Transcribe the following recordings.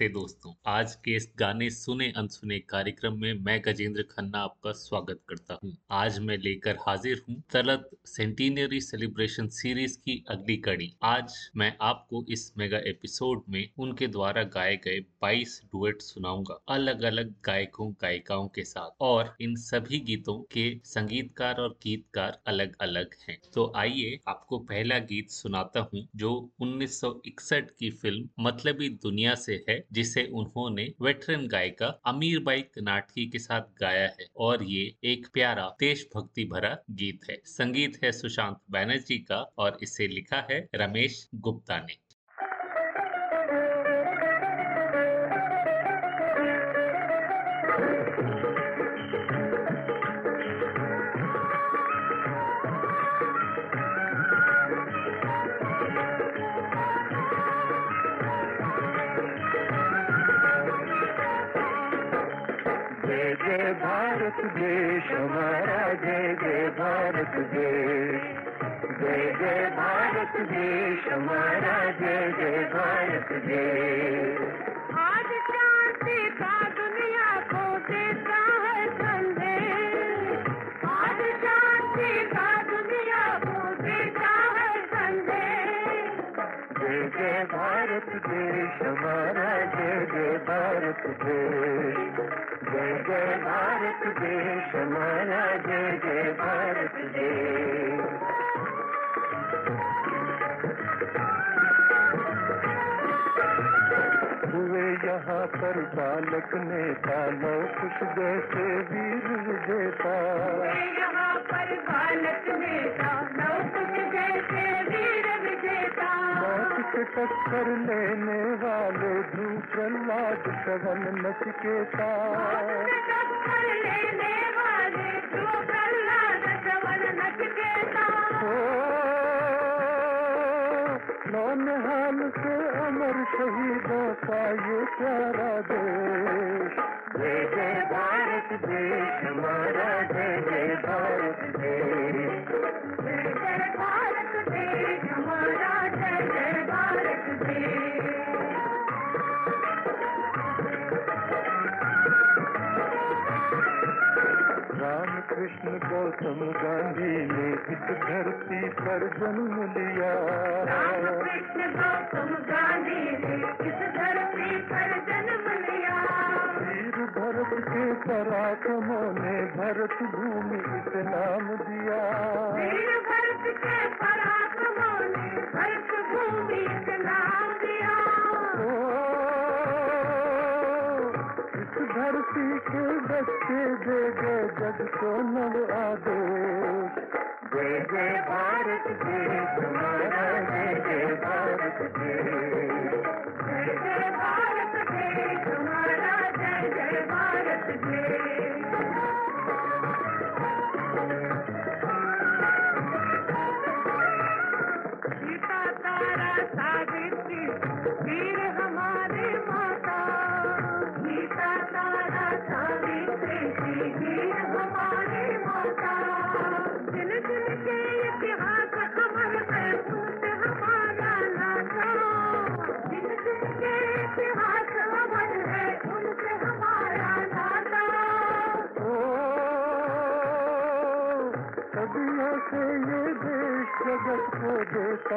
नमस्ते दोस्तों। आज के इस गाने सुने अनसुने कार्यक्रम में मैं गजेंद्र खन्ना आपका स्वागत करता हूँ। आज मैं लेकर हाजिर हूँ तलत सेंटिनरी सेलिब्रेशन सीरीज़ की अगली कड़ी। आज मैं आपको इस मेगा एपिसोड में उनके द्वारा गाए गए 22 डुएट सुनाऊँगा। अलग अलग गायकों, गायिकाओं के साथ और इन सभी गीतों के संगीतकार और गीतकार अलग अलग है। तो आइए आपको पहला गीत सुनाता हूँ जो 1961 की फ़िल्म मतलबी दुनिया से है। जिसे उन्होंने वेटरन गायिका अमीर बाई कनाटकी के साथ गाया है और ये एक प्यारा देशभक्ति भरा गीत है। संगीत है सुशांत बैनर्जी का और इसे लिखा है रमेश गुप्ता ने। है संदेश जय जय भारत देश हमारा बालक नेता पालो कुछ जैसे वीर विजेता यहाँ पर बालक नेता लो कुछ जैसे वीर विजेता। मौत से टक्कर लेने वाले ध्रुव प्रहलाद श्रवण नचिकेता टक्कर लेने वाले ये प्यारा देश। जय जय भारत देश हमारा जय जय भारत देश। जय जय भारत देश हमारा जय जय भारत देश। राम कृष्ण गौतम गांधी ने इस धरती पर जन्म लिया। राम कृष्ण गौतम गांधी ने इस धरती पर जन्म लिया। वीर भरत के पराक्रमों ने भरत भूमि इस नाम दिया। वीर भरत के पराक्रमों ने भरत भूमि का नाम दिया। ओ, इस धरती के बच्चे दे गए जग को नव आदेश। जय जय भारत देश हमारा जय जय भारत देश जय जय भारत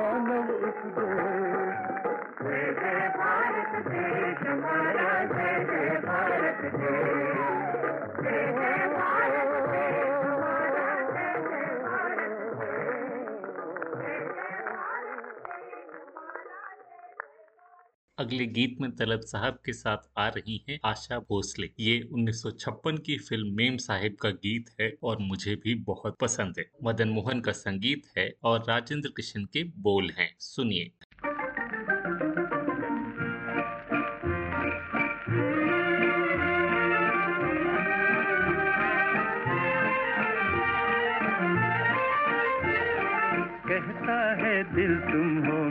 देता नव उपदेश जय जय भारत देश हमारा जय जय भारत देश अगले गीत में तलब साहब के साथ आ रही हैं आशा भोसले। ये 1956 की फ़िल्म मेम साहब का गीत है और मुझे भी बहुत पसंद है। मदन मोहन का संगीत है और राजेंद्र कृष्ण के बोल हैं। सुनिए। कहता है दिल तुम हो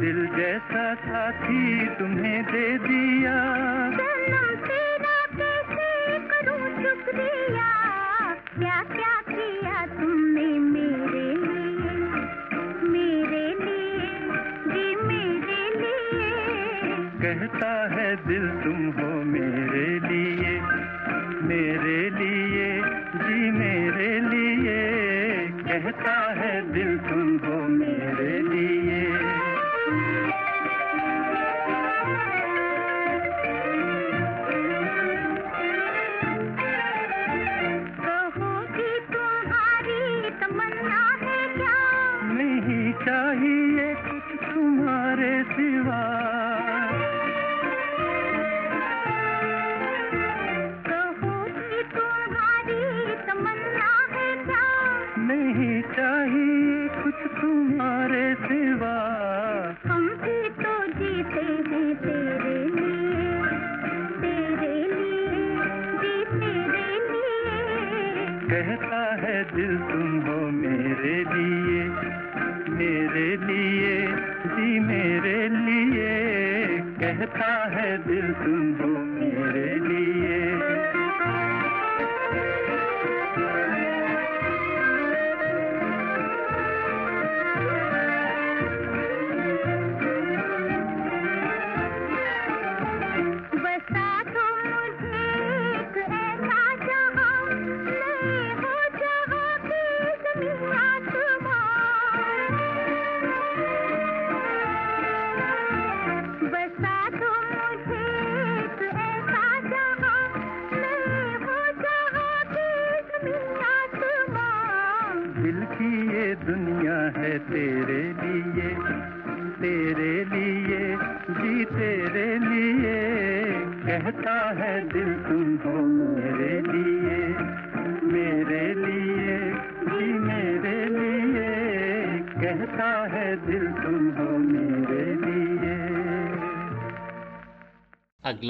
दिल जैसा साथी तुम्हें दे दिया। तेरा कैसे करूँ शुक्रिया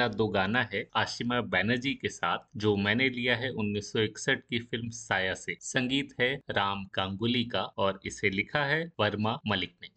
पहला दो गाना है आशिमा बैनर्जी के साथ, जो मैंने लिया है 1961 की फ़िल्म साया से। संगीत है राम गांगुली का और इसे लिखा है वर्मा मलिक ने।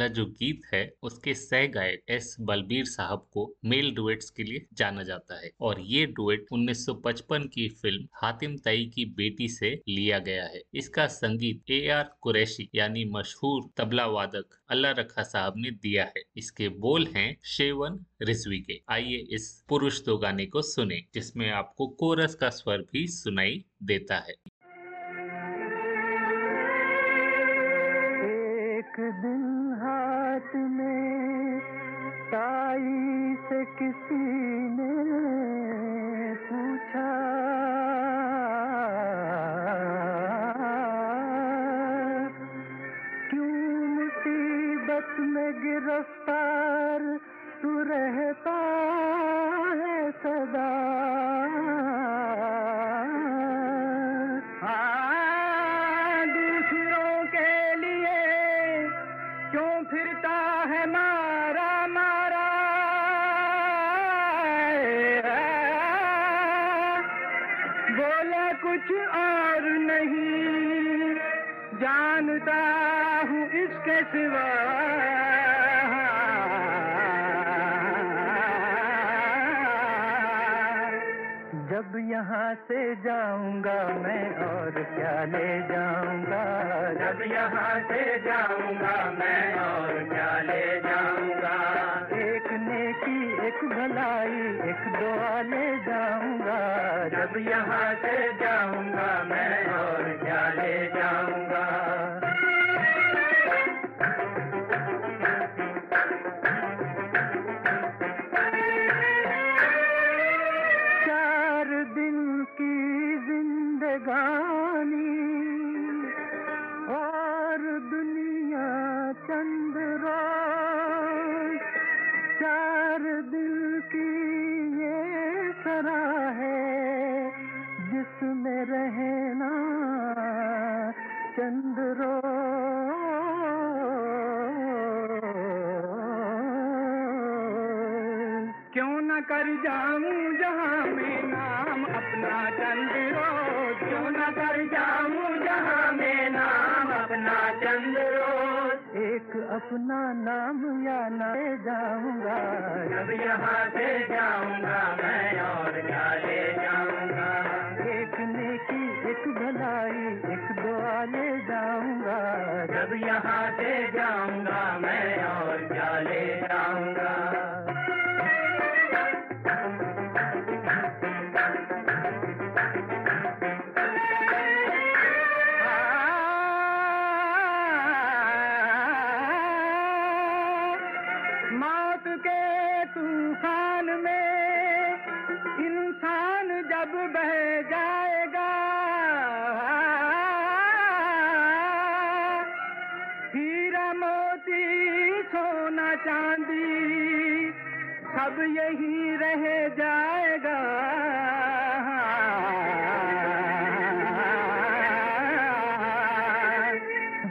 अगला जो गीत है, उसके सह गायक एस. बलबीर साहब को मेल डुएट्स के लिए जाना जाता है और ये डुएट 1955 की फ़िल्म हातिम तई की बेटी से लिया गया है। इसका संगीत ए. आर. कुरैशी यानी मशहूर तबला वादक अल्लाह रखा साहब ने दिया है। इसके बोल हैं, शेवन रिजवी के। आइए इस पुरुष दो गाने को सुने, जिसमें आपको कोरस का स्वर भी सुनाई देता है। जाएगा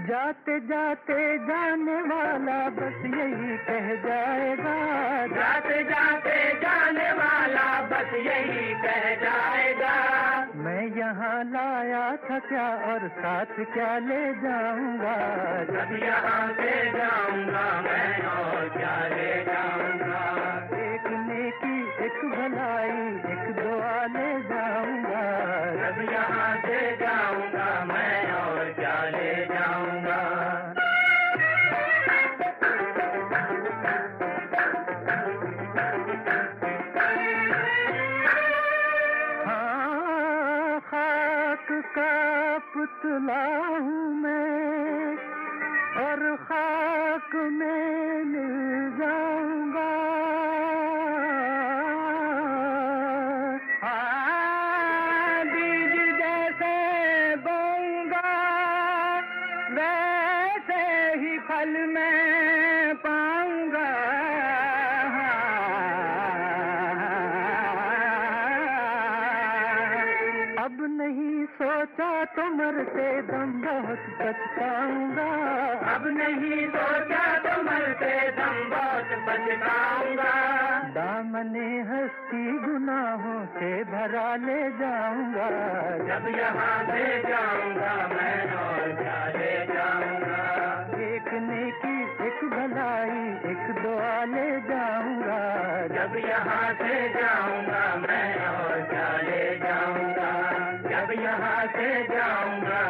जाते जाते जाने वाला बस यही कह जाएगा। जाते जाते जाने वाला बस यही कह जाएगा। मैं यहाँ लाया था क्या और साथ क्या ले जाऊँगा? जब यहाँ से जाऊँगा मैं और क्या ले जाऊँगा? एक भलाई एक दुआ ले जाऊँगा। जब यहाँ से जाऊँगा मैं और क्या ले जाऊँगा? हाँ, पुतला मैं और खाक में मिल जाऊँगा। पछताऊँगा अब नहीं सोचा तो मरते दम बहुत पछताऊँगा। दामने हस्ती गुनाहों से भरा ले जाऊँगा। जब यहाँ से जाऊँगा मैं और ले जाऊँगा। एक नेकी एक भलाई एक दुआ ले जाऊँगा। जब यहाँ से जाऊँगा मैं और क्या ले जाऊँगा। जब यहाँ से जाऊँगा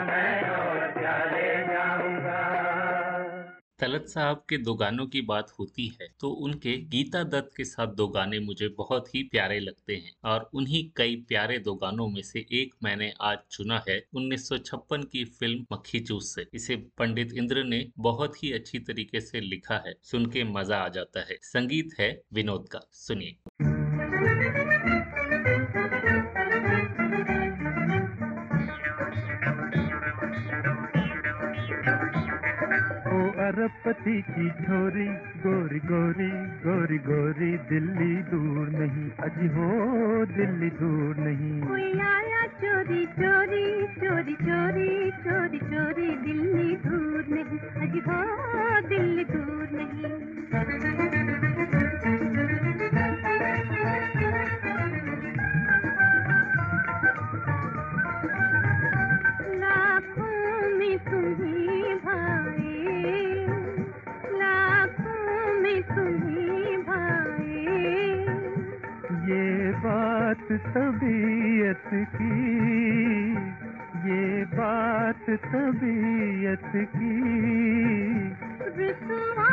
तलत साहब के दो गानों की बात होती है तो उनके गीता दत्त के साथ दो गाने मुझे बहुत ही प्यारे लगते हैं और उन्हीं कई प्यारे दो गानों में से एक मैंने आज चुना है 1956 की फ़िल्म मक्खी चूस से। इसे पंडित इंद्र ने बहुत ही अच्छी तरीके से लिखा है, सुन के मज़ा आ जाता है। संगीत है विनोद का, सुनिए। ओ अरबपति की छोरी गोरी गोरी गोरी गोरी, दिल्ली दूर नहीं अज हो दिल्ली दूर नहीं। कोई आया चोरी चोरी चोरी चोरी चोरी चोरी, दिल्ली दूर नहीं अज हो दिल्ली दूर नहीं। बात तबीयत की ये बात तबीयत की। रुसवा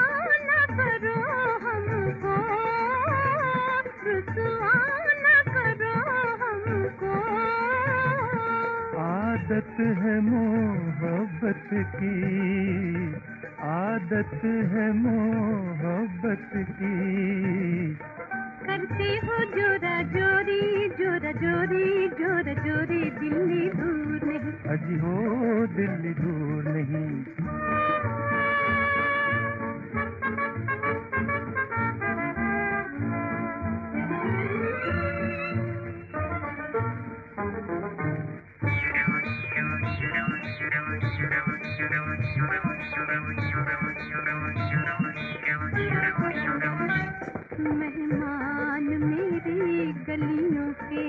न करो हमको रुसवा न करो हमको। आदत है मोहब्बत की आदत है मोहब्बत की। करते हो जोरा जोरी जोरा जोरी जोरा जोरी दिल्ली दूर नहीं। अजी हो दिल्ली दूर नहीं। मेहमान मेरी गलियों के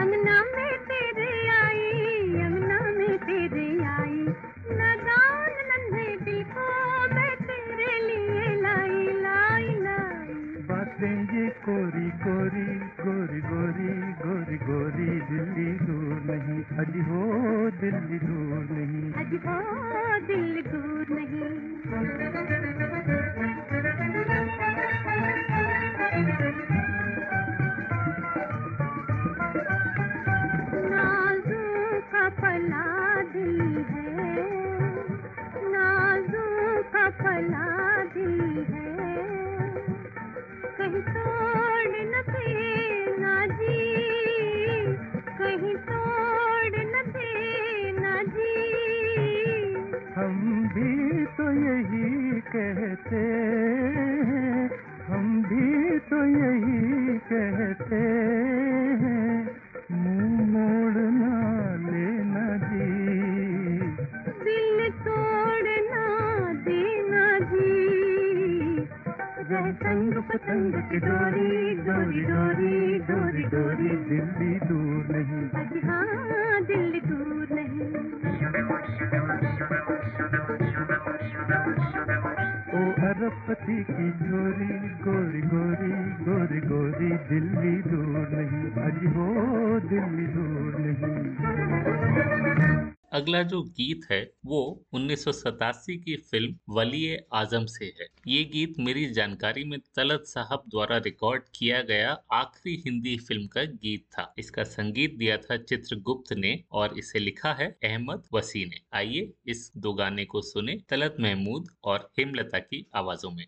अंगना में तेरे आई अंगना में तेरे आई। नादान नन्हे दिल को मैं तेरे लिए लाई लाई लाई। बातें ये कोरी कोरी गोरी गोरी गोरी गोरी दिल्ली दूर नहीं। अजी हो दिल्ली दूर नहीं। आज हो दिल दूर का दिल्ली दूर नहीं। हाँ दिल्ली दूर नहीं। ओ अरबपति की गोरी गोरी गोरी गोरी गोरी दिल्ली दूर नहीं। अजी हो दिल्ली दूर नहीं। अगला जो गीत है, वो उन्नीस सौ सतासी की फ़िल्म वली आज़म से है। ये गीत मेरी जानकारी में तलत साहब द्वारा रिकॉर्ड किया गया आखिरी हिंदी फ़िल्म का गीत था। इसका संगीत दिया था चित्रगुप्त ने और इसे लिखा है अहमद वसी ने। आइए इस दो गाने को सुने तलत महमूद और हेमलता की आवाजों में।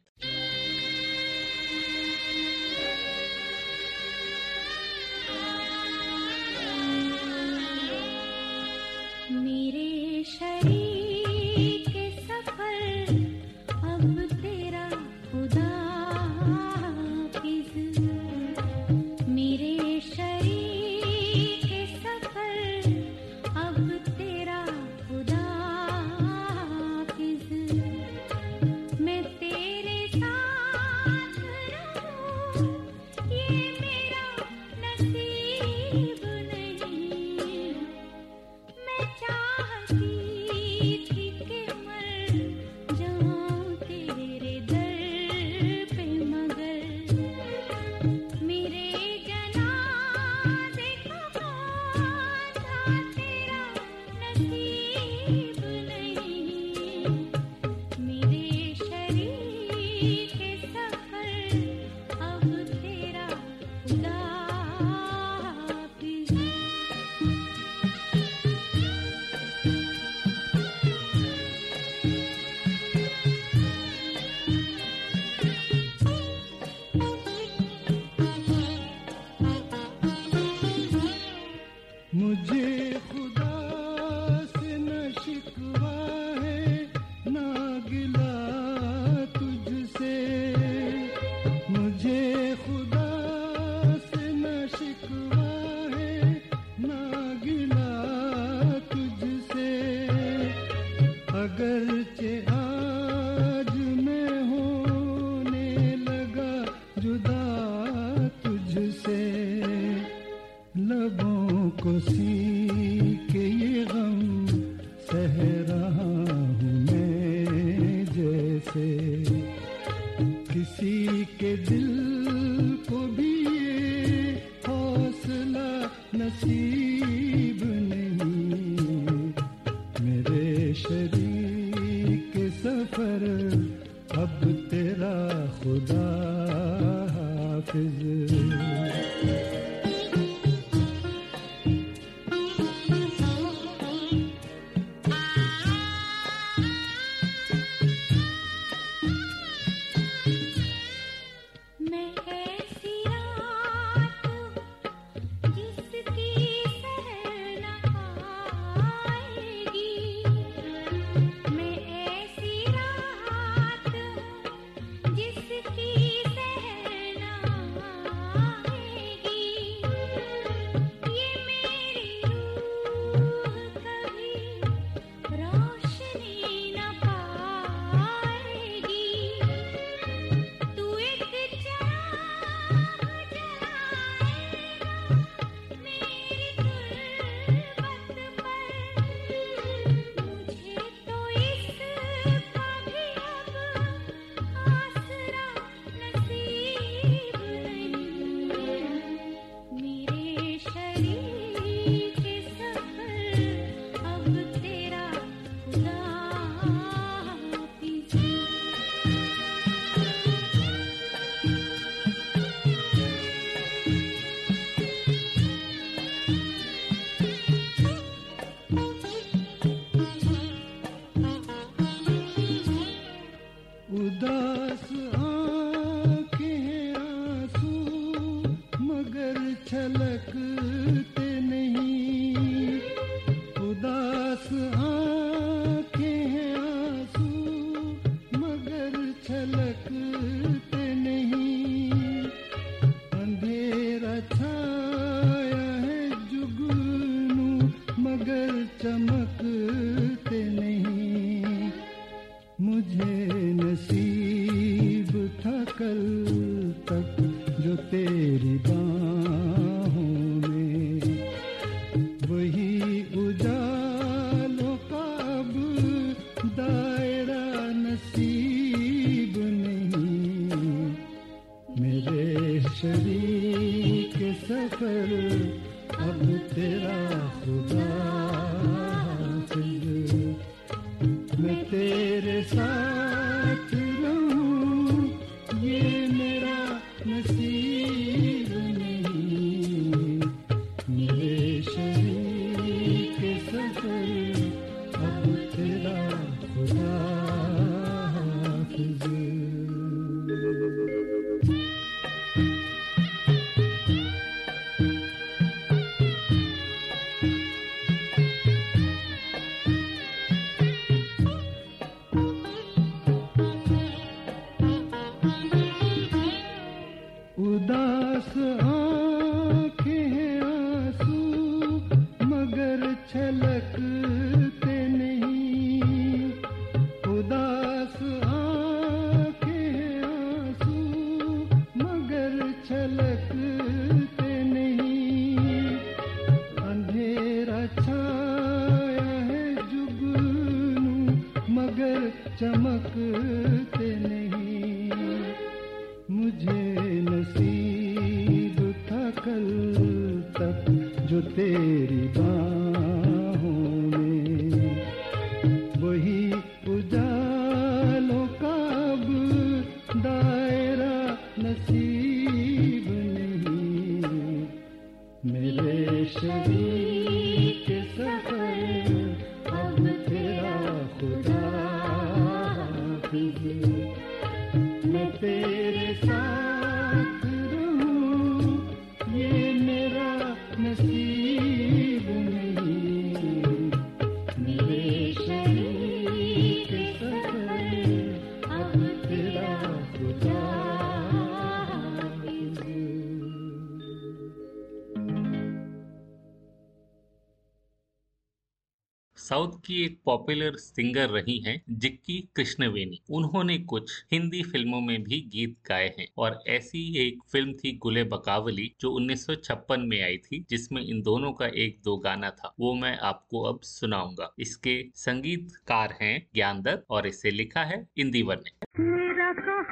पॉपुलर सिंगर रही हैं जिक्की कृष्णवेनी। उन्होंने कुछ हिंदी फ़िल्मों में भी गीत गाए हैं और ऐसी एक फ़िल्म थी गुले बकावली, जो 1956 में आई थी, जिसमें इन दोनों का एक दो गाना था। वो मैं आपको अब सुनाऊँगा। इसके संगीतकार हैं ज्ञान और इसे लिखा है इंदिवर ने मन मेरा तो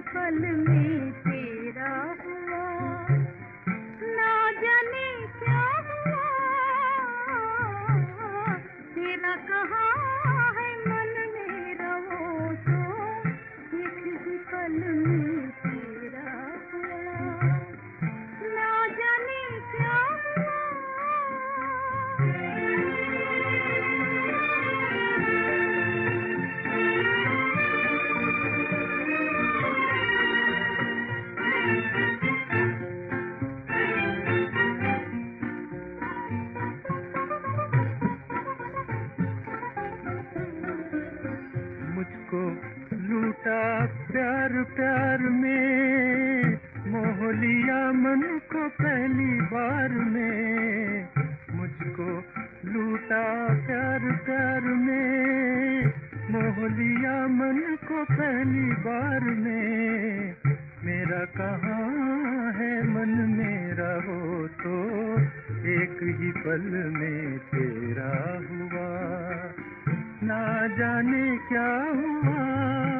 पल में तेरा कहा प्यार प्यार में। मोहलिया मन को पहली बार में। मुझको लूटा प्यार प्यार में। मोहलिया मन को पहली बार में। मेरा कहाँ है मन मेरा हो तो। एक ही पल में तेरा हुआ। ना जाने क्या हुआ।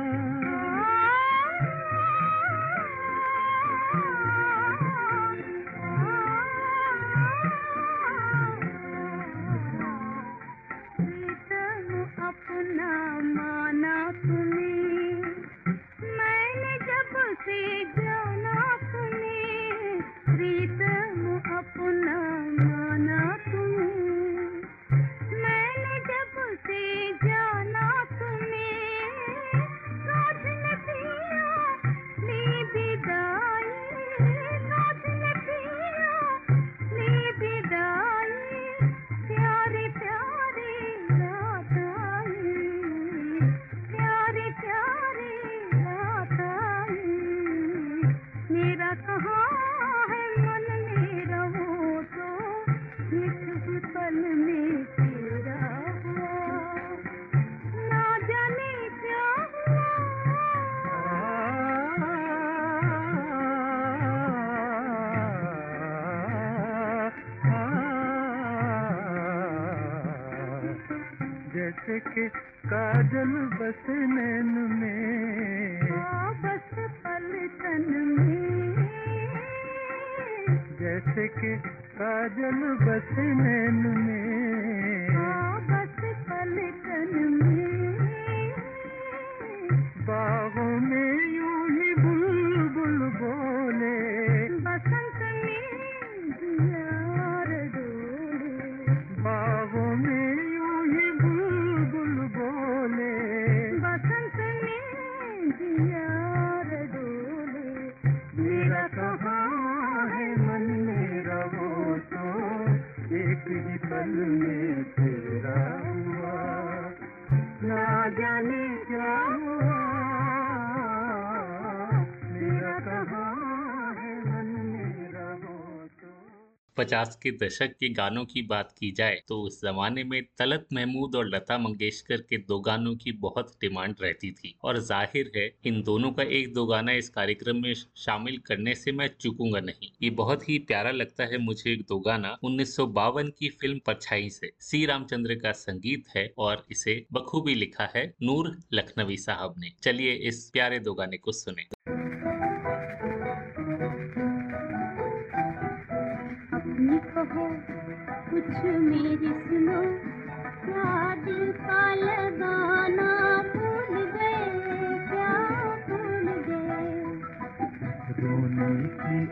पचास के दशक के गानों की बात की जाए तो उस जमाने में तलत महमूद और लता मंगेशकर के दो गानों की बहुत डिमांड रहती थी। और ज़ाहिर है, इन दोनों का एक दो गाना इस कार्यक्रम में शामिल करने से मैं चुकूँगा नहीं। ये बहुत ही प्यारा लगता है मुझे एक दो गाना उन्नीस सौ बावन की फ़िल्म परछाई से। सी रामचंद्र का संगीत है और इसे बखूबी लिखा है नूर लखनवी साहब ने। चलिए इस प्यारे दो गाने को सुने।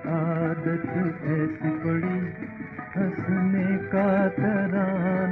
आदत ऐसी पड़ी हंसने का तराना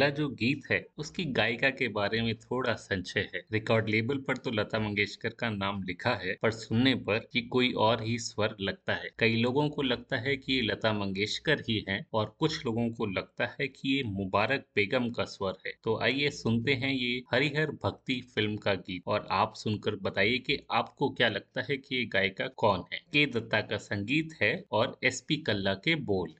अगला जो गीत है, उसकी गायिका के बारे में थोड़ा संशय है। रिकॉर्ड लेबल पर तो लता मंगेशकर का नाम लिखा है, पर सुनने पर ये कोई और ही स्वर लगता है। कई लोगों को लगता है कि ये लता मंगेशकर ही हैं, और कुछ लोगों को लगता है कि ये मुबारक बेगम का स्वर है। तो आइए सुनते हैं ये हरिहर भक्ति फ़िल्म का गीत, और आप सुनकर बताइए कि आपको क्या लगता है कि ये गायिका कौन है? के दत्ता का संगीत है, और एस पी कल्ला के बोल।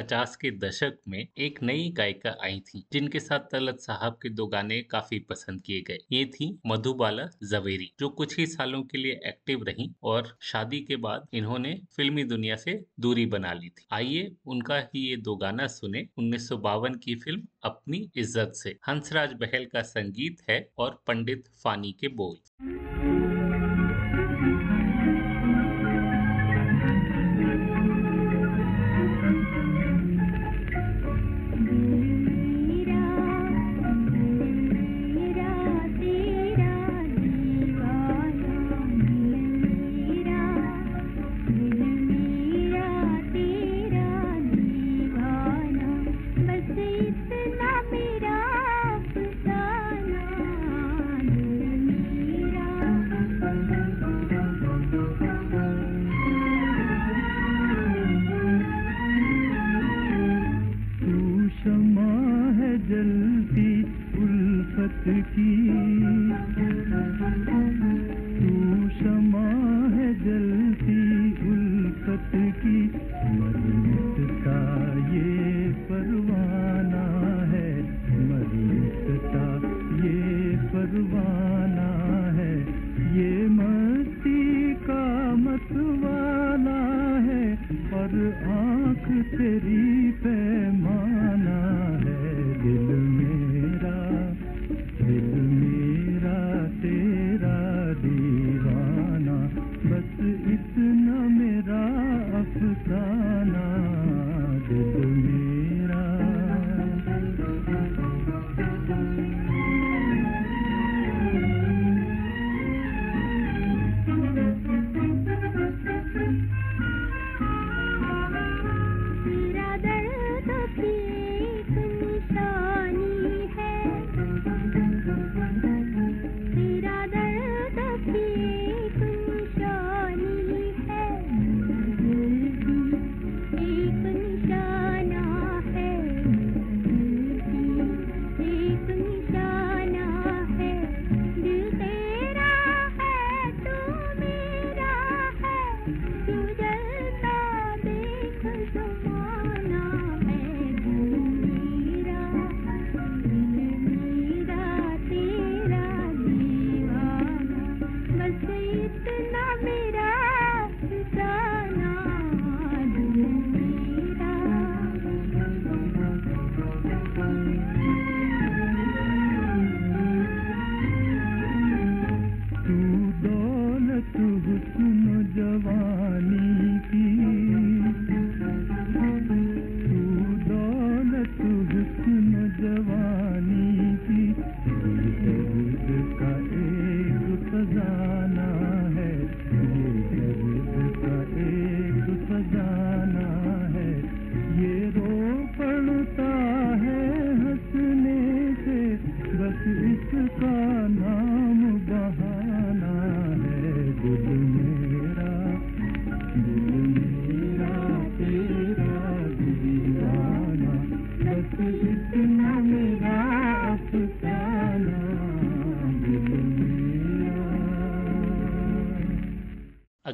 1950 के दशक में एक नई गायिका आई थी, जिनके साथ तलत साहब के दो गाने काफ़ी पसंद किए गए। ये थी मधुबाला जवेरी, जो कुछ ही सालों के लिए एक्टिव रही और शादी के बाद इन्होंने फिल्मी दुनिया से दूरी बना ली थी। आइए उनका ही ये दो गाना सुने उन्नीस सौ बावन की फ़िल्म अपनी इज़्ज़त से। हंसराज बहल का संगीत है और पंडित फानी के बोल।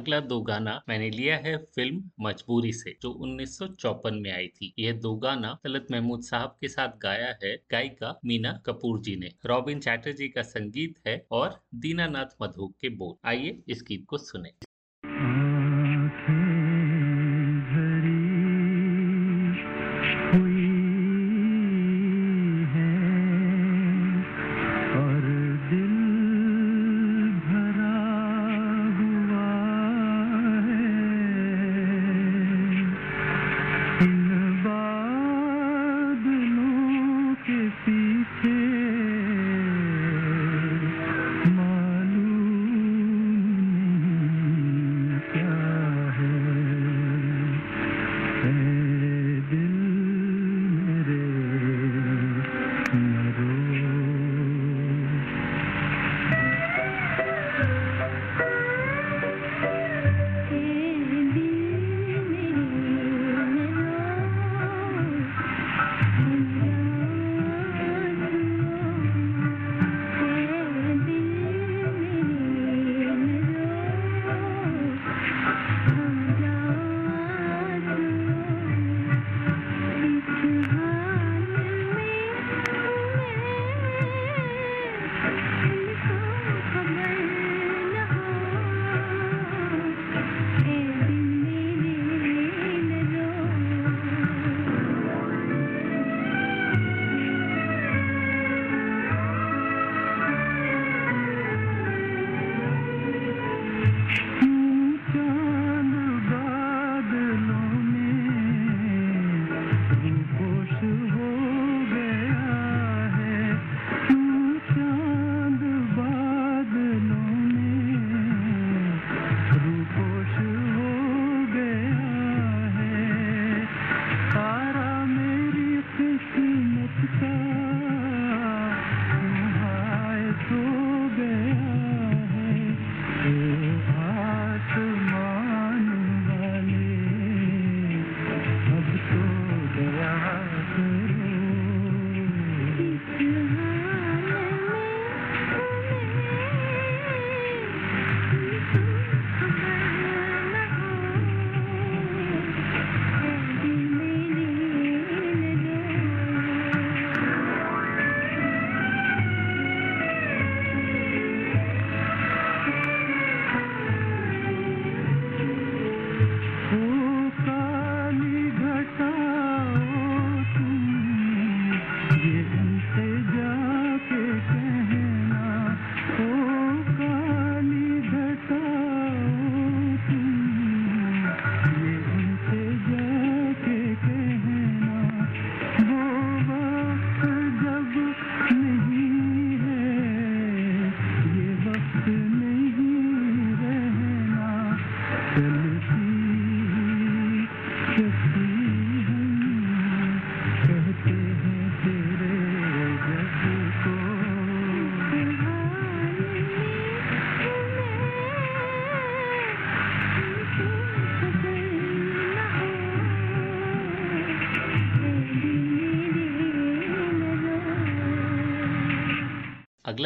अगला दो गाना मैंने लिया है फ़िल्म मजबूरी से, जो उन्नीस में आई थी। यह दो गाना तलत महमूद साहब के साथ गाया है, गायिका मीना कपूर जी ने। रॉबिन चैटर्जी का संगीत है और दीनानाथ मधोक के बोल। आइए इस गीत को सुने।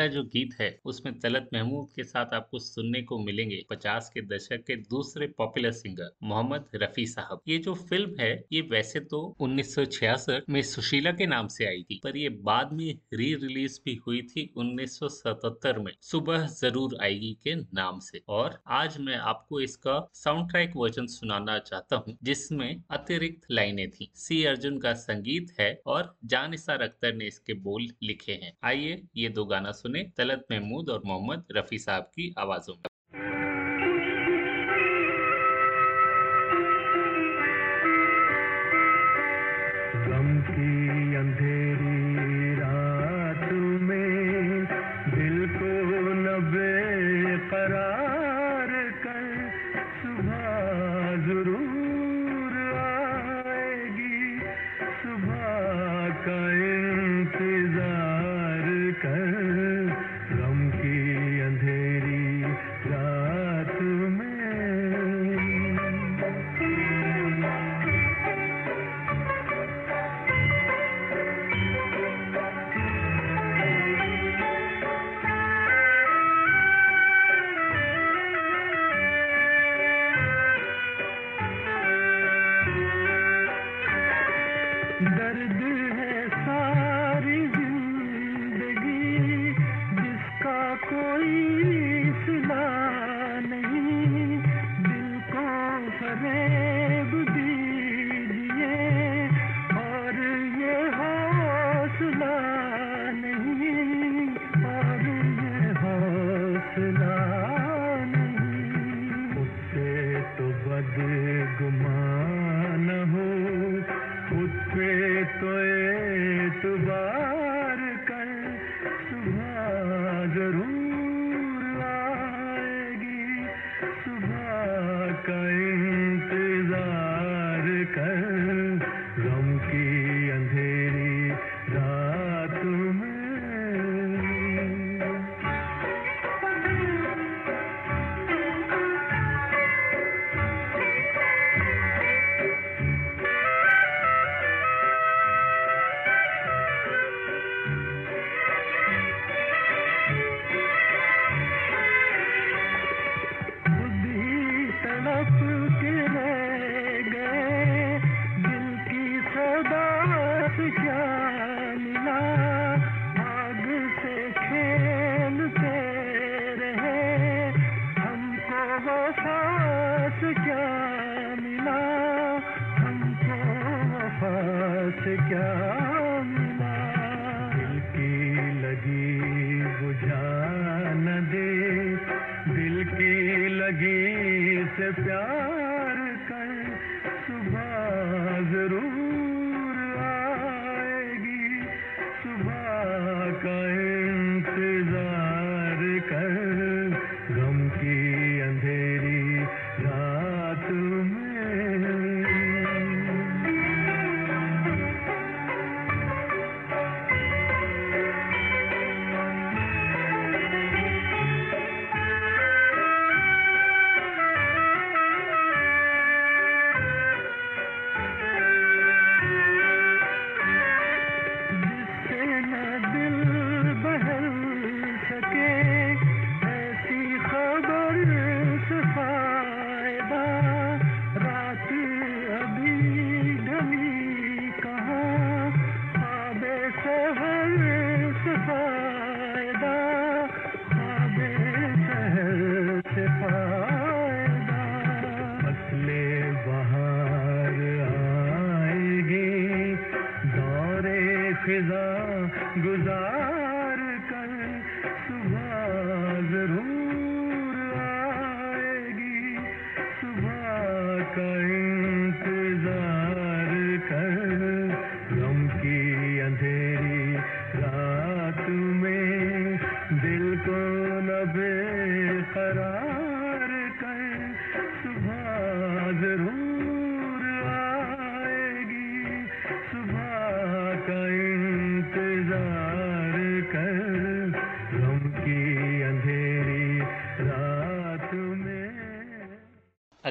अगला जो गीत है, उसमें तलत महमूद के साथ आपको सुनने को मिलेंगे पचास के दशक के दूसरे पॉपुलर सिंगर मोहम्मद रफी साहब। ये जो फ़िल्म है, ये वैसे तो 1966 में सुशीला के नाम से आई थी, पर ये बाद में री रिलीज़ भी हुई थी 1977 में, सुबह ज़रूर आएगी के नाम से। और आज मैं आपको इसका साउंड ट्रैक वर्जन सुनाना चाहता हूँ, जिसमें अतिरिक्त लाइनें थी। सी अर्जुन का संगीत है और जानिसार अख्तर ने इसके बोल लिखे हैं। आइए ये दो गाना सुने तलत महमूद और मोहम्मद रफी साहब की आवाजों में।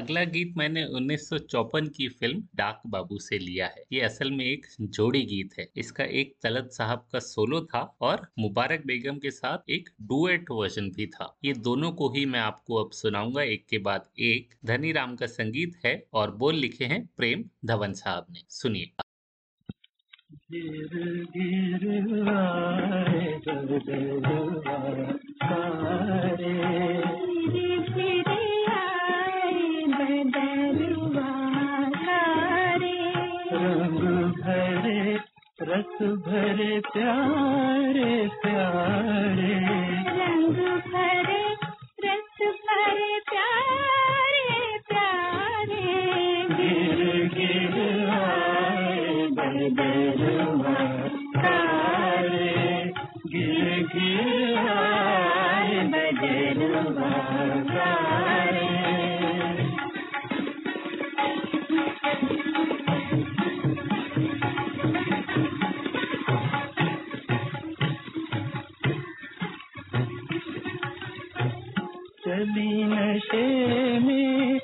अगला गीत मैंने उन्नीस की फ़िल्म डाक बाबू से लिया है। ये असल में एक जोड़ी गीत है। इसका एक तलत साहब का सोलो था और मुबारक बेगम के साथ एक डुएट वर्जन भी था। ये दोनों को ही मैं आपको अब सुनाऊँगा। एक के बाद एक। धनी राम का संगीत है और बोल लिखे हैं प्रेम धवन साहब ने। सुनिए। गिर गिर आए सारे रस भरे प्यारे प्यारे। नशे में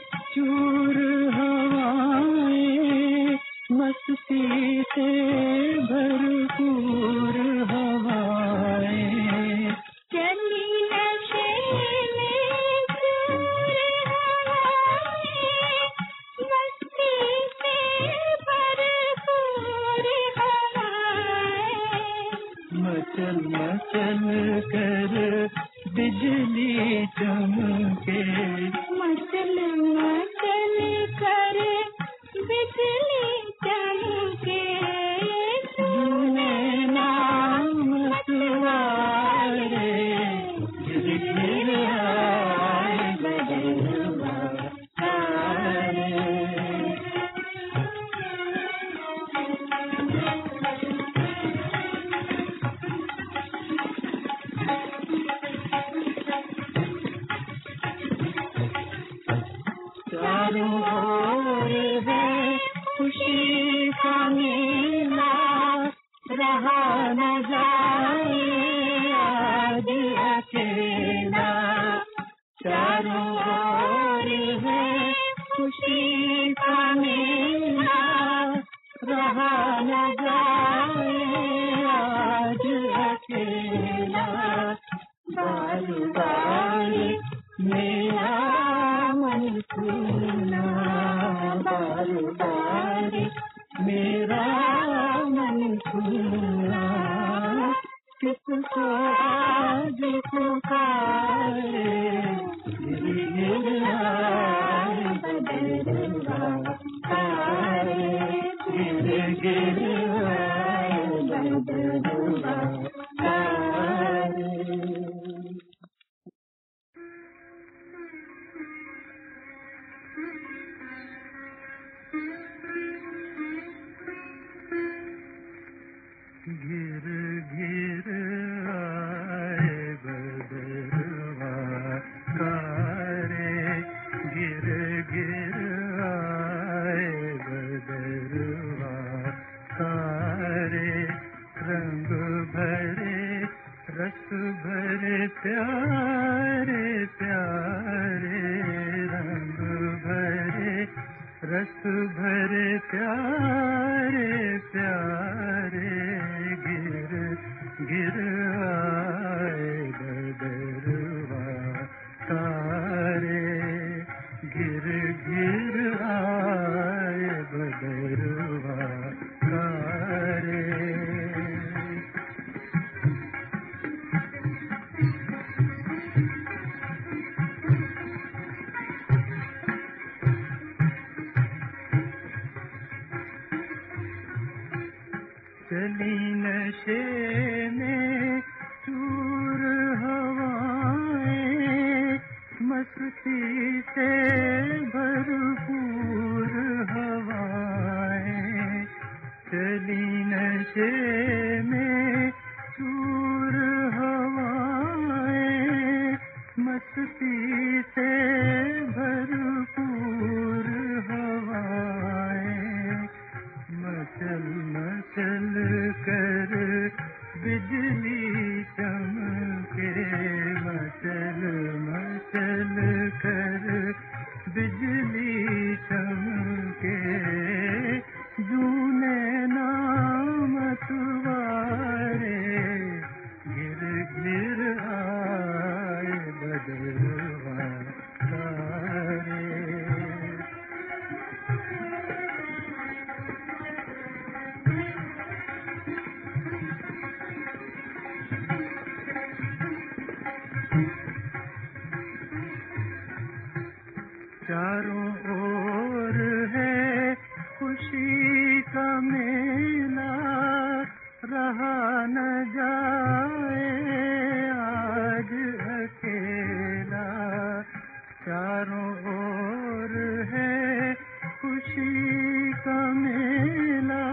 चारों ओर है खुशी का मेला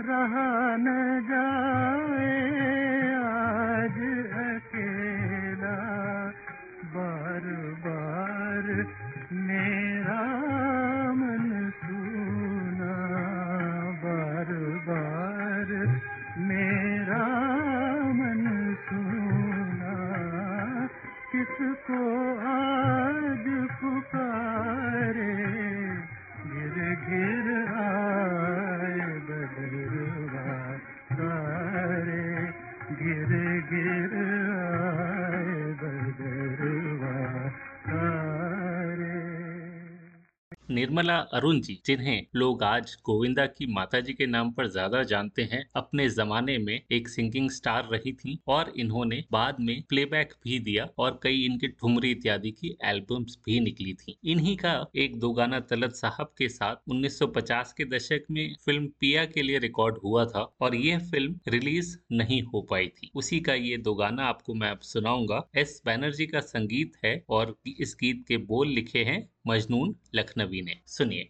रहा न जा निर्मला अरुण जी, जिन्हें लोग आज गोविंदा की माताजी के नाम पर ज़्यादा जानते हैं, अपने जमाने में एक सिंगिंग स्टार रही थी और इन्होंने बाद में प्लेबैक भी दिया और कई इनके ठुमरी इत्यादि की एल्बम्स भी निकली थी। इन्हीं का एक दो गाना तलत साहब के साथ 1950 के दशक में फ़िल्म पिया के लिए रिकॉर्ड हुआ था और यह फ़िल्म रिलीज़ नहीं हो पाई थी। उसी का ये दो गाना आपको मैं अब सुनाऊँगा। एस बैनर्जी का संगीत है और इस गीत के बोल लिखे हैं मजनून लखनवी ने। सुनिए।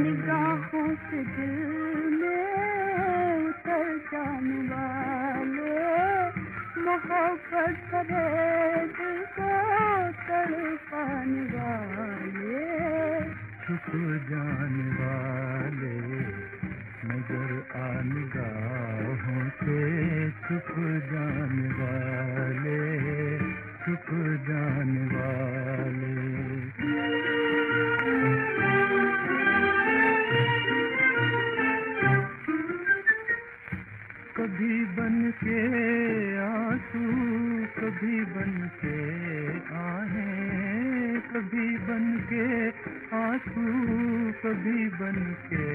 निगाहों से दिल में उतर जाने वाले मोहब्बत फरेब को तड़पाने वाले। छुप जाने वाले नज़र से छुप जाने वाले। बन के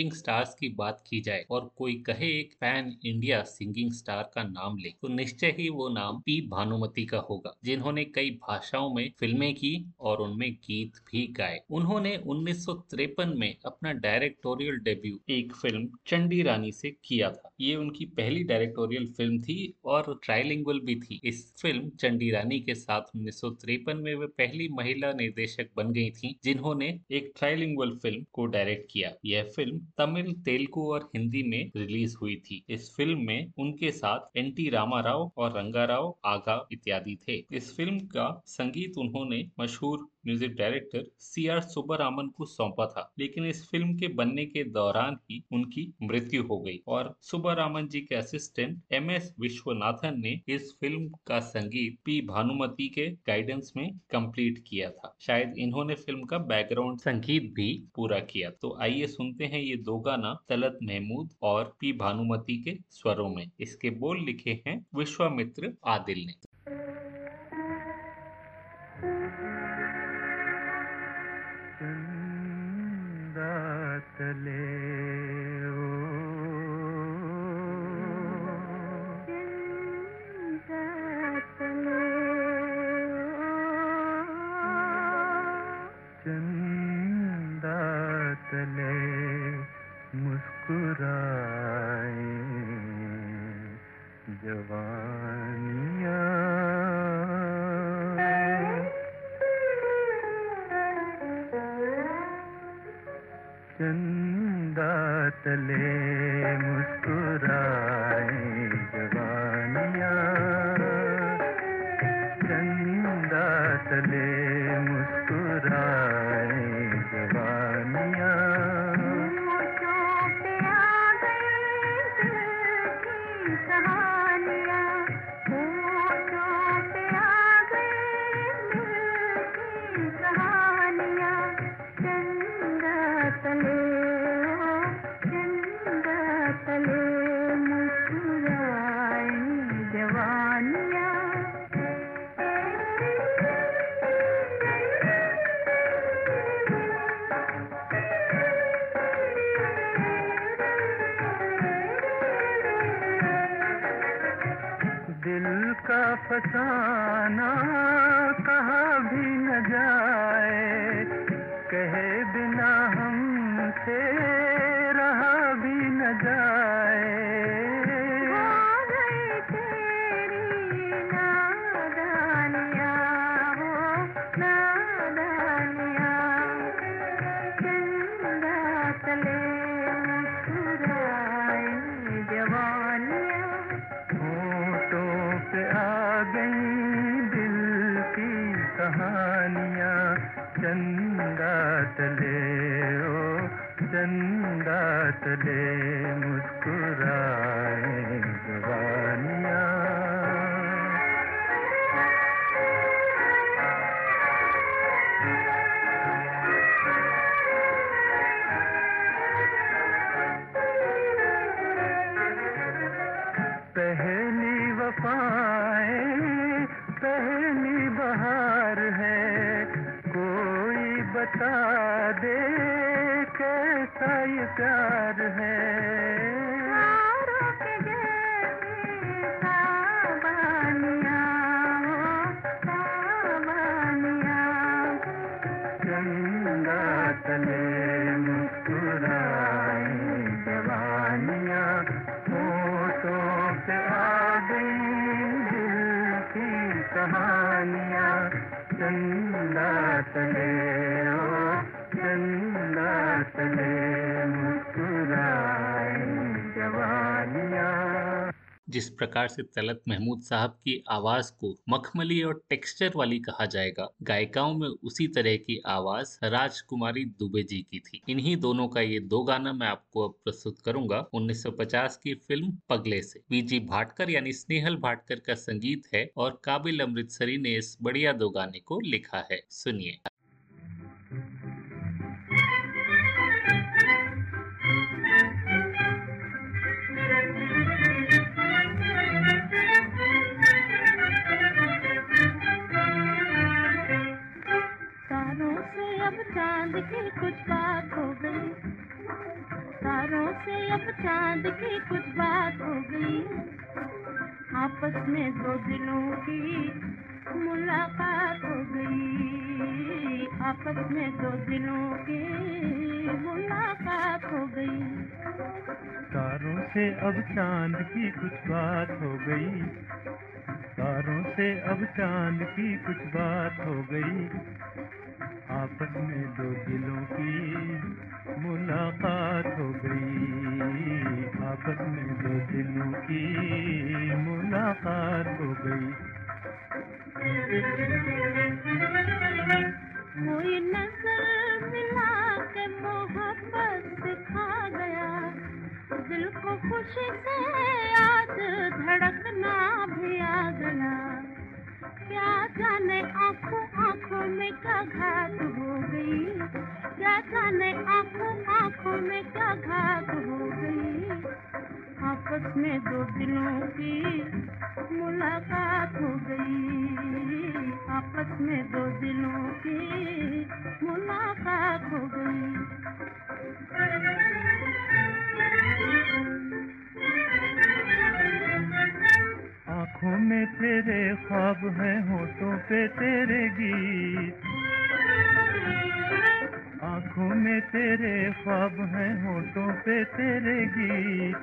सिंगिंग स्टार्स की बात की जाए और कोई कहे एक पैन इंडिया सिंगिंग स्टार का नाम ले तो निश्चय ही वो नाम पी भानुमति का होगा, जिन्होंने कई भाषाओं में फ़िल्में की और उनमें गीत भी गाए। उन्होंने 1953 में अपना डायरेक्टोरियल डेब्यू, एक फ़िल्म, चंडी रानी से किया था। ये उनकी पहली डायरेक्टोरियल फ़िल्म थी और ट्राइलिंगुअल भी थी। इस फ़िल्म चंडी रानी के साथ उन्नीस सौ तिरपन में वे पहली महिला निर्देशक बन गई थी, जिन्होंने एक ट्राइलिंगुअल फ़िल्म को डायरेक्ट किया। यह फ़िल्म तमिल, तेलुगु और हिंदी में रिलीज़ हुई थी। इस फ़िल्म में उनके साथ एन टी रामाराव और रंगा राव आगा इत्यादि थे। इस फ़िल्म का संगीत उन्होंने मशहूर music director C R Subbaraman को सौंपा था, लेकिन इस फ़िल्म के बनने के दौरान ही उनकी मृत्यु हो गई। और सुब्बरामन जी के असिस्टेंट एम एस विश्वनाथन ने इस फ़िल्म का संगीत पी भानुमति के गाइडेंस में कंप्लीट किया था। शायद इन्होंने फ़िल्म का बैकग्राउंड संगीत भी पूरा किया। तो आइए सुनते हैं ये दो गाना, तलत महमूद और पी भानुमति के स्वरों में। इसके बोल लिखे हैं विश्वामित्र आदिल ने। चंदा तले। जिस प्रकार से तलत महमूद साहब की आवाज़ को मखमली और टेक्सचर वाली कहा जाएगा, गायिकाओं में उसी तरह की आवाज़ राजकुमारी दुबे जी की थी। इन्हीं दोनों का ये दो गाना मैं आपको अब प्रस्तुत करूँगा 1950 की फ़िल्म पगले से। बीजी भाटकर यानी स्नेहल भाटकर का संगीत है और काबिल अमृतसरी ने इस बढ़िया दो गाने को लिखा है। सुनिए। चाँद की कुछ बात हो गई। तारों से अब चाँद की कुछ बात हो गई। आपस में दो दिलों की मुलाकात हो गई। आपस में दो दिलों की मुलाकात हो गई। तारों से अब चाँद की कुछ बात हो गई। तारों से अब चाँद की कुछ बात हो गई। आपस में दो दिलों की मुलाकात हो गई। आपस में दो दिलों की मुलाकात हो गई। कोई नज़र मिला के मोहब्बत खुशी से आज धड़कना भी आ गया क्या जाने आँखों आँखों में क्या घात हो गई? क्या जाने आँखों आँखों में क्या घात हो गई? आपस में दो दिलों की मुलाकात हो गई। आपस में दो दिलों की मुलाकात हो गई। आँखों में तेरे ख्वाब हैं, होठों पे तेरे गीत। आँखों में तेरे ख्वाब हैं, होठों पे तेरे गीत।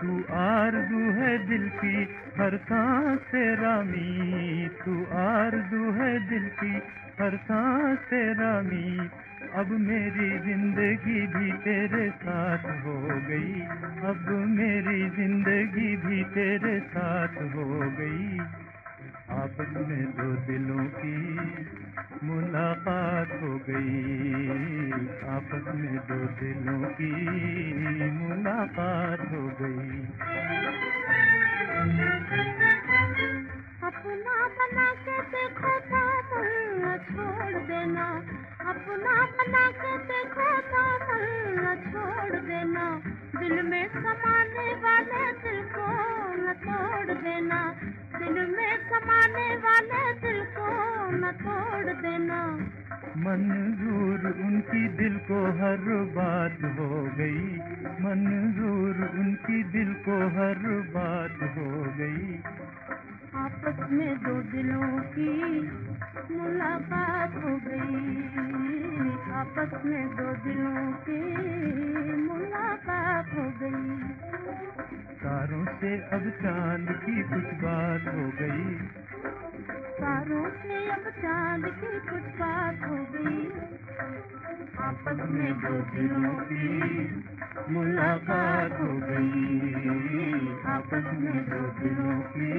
तू आरज़ू है दिल की हर सांस तेरा मीत तू आरज़ू है दिल की हर सांस तेरा मीत अब मेरी ज़िंदगी भी तेरे साथ हो गई। अब मेरी ज़िंदगी भी तेरे साथ हो गई। आपस में दो दिलों की मुलाकात हो गई। आपस में दो दिलों की मुलाकात हो गई। अपना बना के देखो दामन न छोड़ देना। अपना बना के देखो दामन न छोड़ देना। दिल में समाने वाले दिल को न तोड़ देना। दिल में समाने वाले दिल को न तोड़ देना। मंजूर उनकी दिल को हर बात हो गई। मंजूर उनकी दिल को हर बात हो गई। आपस में दो दिलों की मुलाकात हो गई। आपस में दो दिलों की मुलाकात हो गई। तारों से अब चाँद की कुछ बात हो गई। तारों से अब चाँद की कुछ बात हो गई। आपस में दो दिलों की मुलाकात हो गई। आपस में दो दिलों की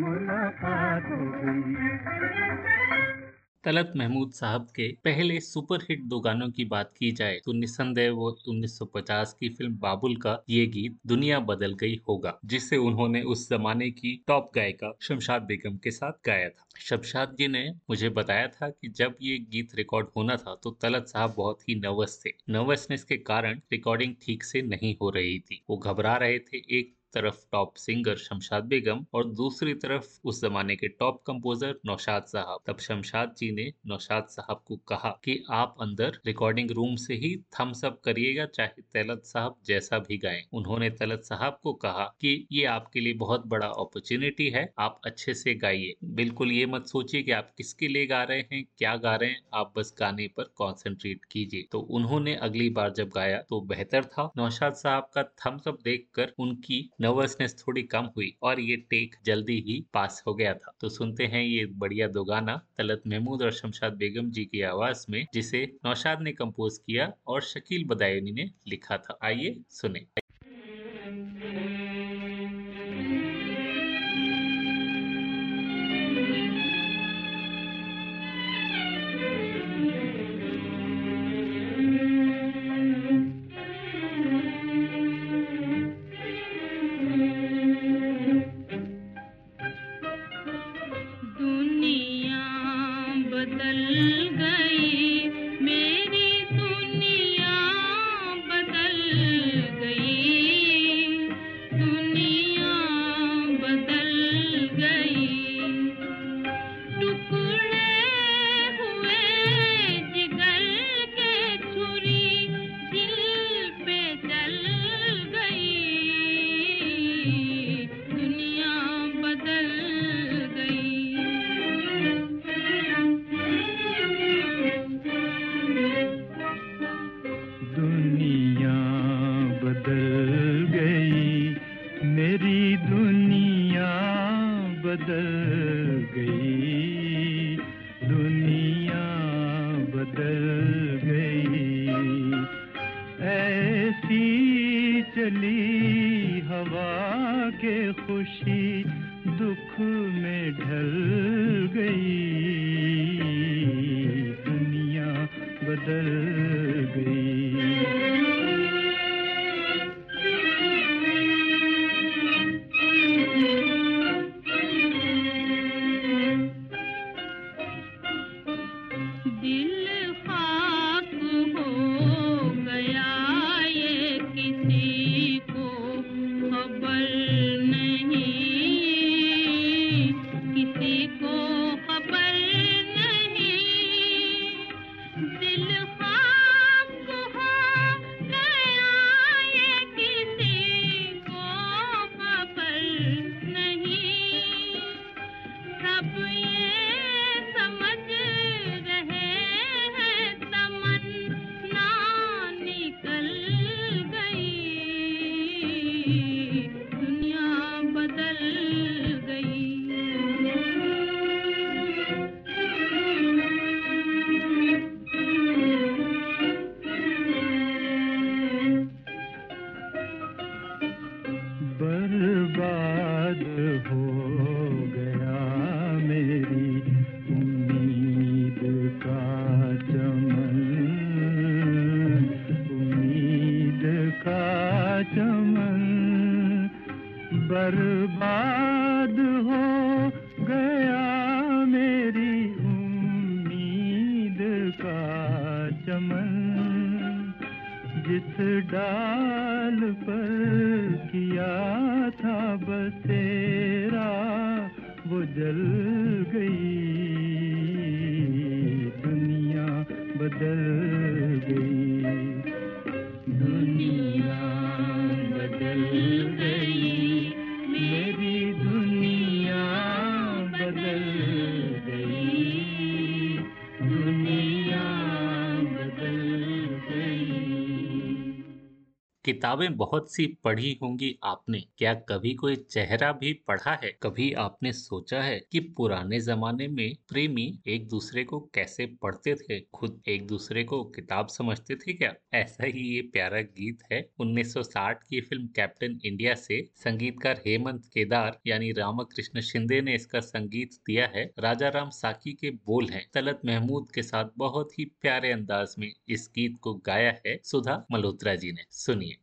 मुलाकात हो गई। तलत महमूद साहब के पहले सुपरहिट दो गानों की बात की जाए तो निस्संदेह वो 1950 की फ़िल्म बाबुल का ये गीत दुनिया बदल गई होगा, जिसे उन्होंने उस जमाने की टॉप गायिका शमशाद बेगम के साथ गाया था। शमशाद जी ने मुझे बताया था कि जब ये गीत रिकॉर्ड होना था तो तलत साहब बहुत ही नर्वस थे। नर्वसनेस के कारण रिकॉर्डिंग ठीक से नहीं हो रही थी। वो घबरा रहे थे, एक तरफ़ टॉप सिंगर शमशाद बेगम और दूसरी तरफ़ उस जमाने के टॉप कंपोजर नौशाद साहब। तब शमशाद जी ने नौशाद साहब को कहा कि आप अंदर रिकॉर्डिंग रूम से ही थम्स अप करिएगा चाहे तलत साहब जैसा भी गाएँ। उन्होंने तलत साहब को कहा कि ये आपके लिए बहुत बड़ा अपॉर्चुनिटी है, आप अच्छे से गाइए। बिल्कुल ये मत सोचिए कि आप किसके लिए गा रहे हैं, क्या गा रहे हैं, आप बस गाने पर कॉन्सेंट्रेट कीजिए। तो उन्होंने अगली बार जब गाया तो बेहतर था। नौशाद साहब का थम्स अप देखकर उनकी नर्वसनेस थोड़ी कम हुई और ये टेक जल्दी ही पास हो गया था। तो सुनते हैं ये बढ़िया दो गाना, तलत महमूद और शमशाद बेगम जी की आवाज़ में, जिसे नौशाद ने कम्पोज किया और शकील बदायनी ने लिखा था। आइए सुने। किताबें बहुत सी पढ़ी होंगी आपने। क्या कभी कोई चेहरा भी पढ़ा है? कभी आपने सोचा है कि पुराने जमाने में प्रेमी एक दूसरे को कैसे पढ़ते थे? खुद एक दूसरे को किताब समझते थे क्या? ऐसा ही ये प्यारा गीत है 1960 की फ़िल्म कैप्टन इंडिया से संगीतकार हेमंत केदार यानी रामकृष्ण शिंदे ने इसका संगीत दिया है। राजा राम साकी के बोल हैं। तलत महमूद के साथ बहुत ही प्यारे अंदाज में इस गीत को गाया है सुधा मल्होत्रा जी ने। सुनिए।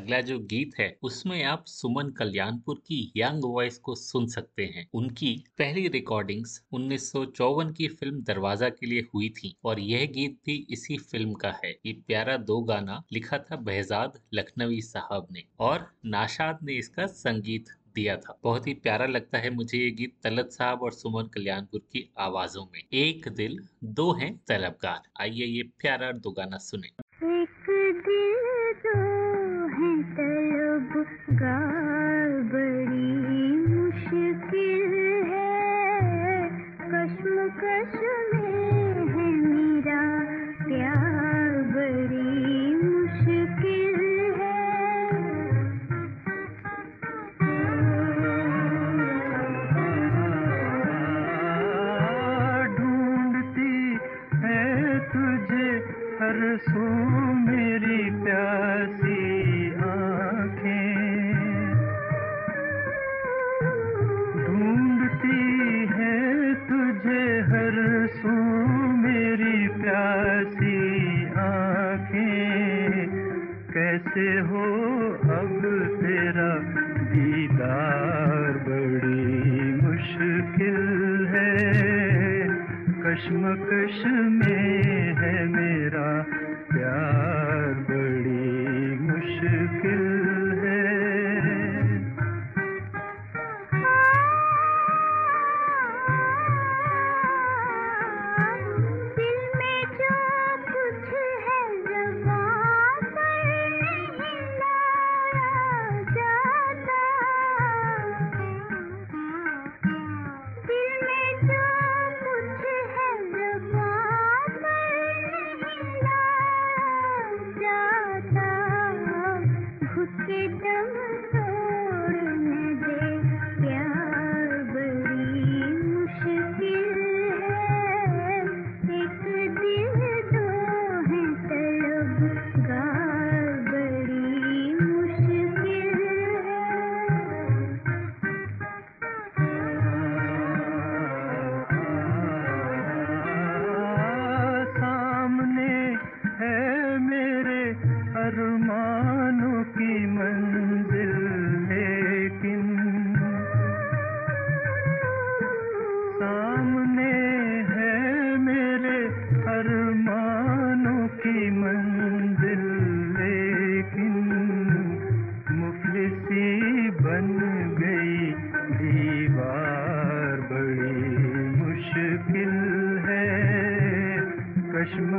अगला जो गीत है, उसमें आप सुमन कल्याणपुर की यंग वॉइस को सुन सकते हैं। उनकी पहली रिकॉर्डिंग्स 1954 की फ़िल्म दरवाज़ा के लिए हुई थी और यह गीत भी इसी फ़िल्म का है। ये प्यारा दो गाना लिखा था behzad लखनवी साहब ने और नाशाद ने इसका संगीत दिया था। बहुत ही प्यारा लगता है मुझे ये गीत तलत साहब और सुमन कल्याणपुर की आवाजों में। एक दिल, दो हैं तलबगार। आइए ये प्यारा दो गाना सुने। एक दिल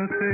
तलत